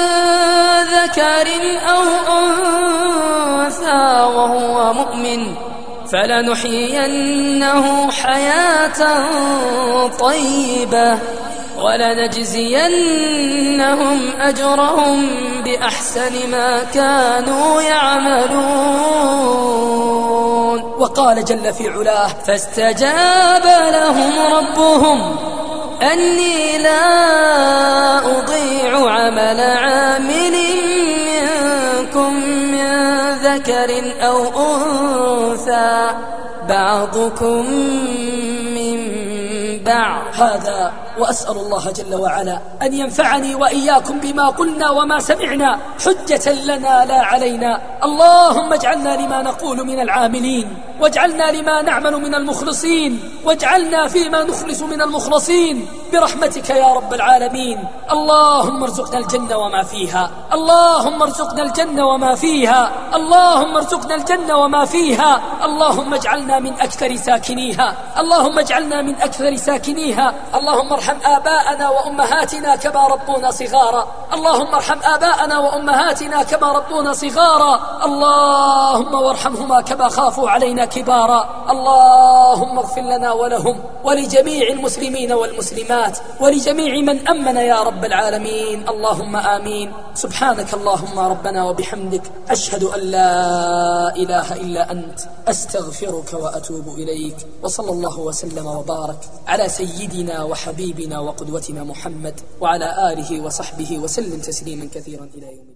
ذكر أو أنثى وهو مؤمن فلنحيينه حياة طيبة. ولنجزينهم أجرهم بأحسن ما كانوا يعملون. وقال جل في علاه فاستجاب لهم ربهم أني لا أضيع عمل عامل منكم من ذكر أو أنثى بعضكم من بعض. هذا وأسأل الله جل وعلا أن ينفعني وإياكم بما قلنا وما سمعنا حجة لنا لا علينا. اللهم اجعلنا لما نقول من العاملين واجعلنا لما نعمل من المخلصين واجعلنا فيما نخلص من المخلصين. برحمتك يا رب العالمين. اللهم ارزقنا الجنة وما فيها. اللهم ارزقنا الجنة وما فيها. اللهم ارزقنا الجنة وما فيها. اللهم اجعلنا من أكثر ساكنيها. اللهم اجعلنا من أكثر ساكنيها. اللهم ارحم آباءنا وأمهاتنا كما ربونا صغارا. اللهم ارحم آباءنا وأمهاتنا كما ربونا صغارا. اللهم وارحمهما كما خافوا علينا كبارا. اللهم اغفر لنا ولهم ولجميع المسلمين والمسلمات ولجميع من أمن يا رب العالمين. اللهم آمين. سبحانك اللهم ربنا وبحمدك أشهد أن لا إله إلا أنت. أستغفرك وأتوب إليك. وصلى الله وسلم وبارك على سيدنا وحبيبنا وقدوتنا محمد وعلى آله وصحبه وسلم تسليما كثيرا إلى يوم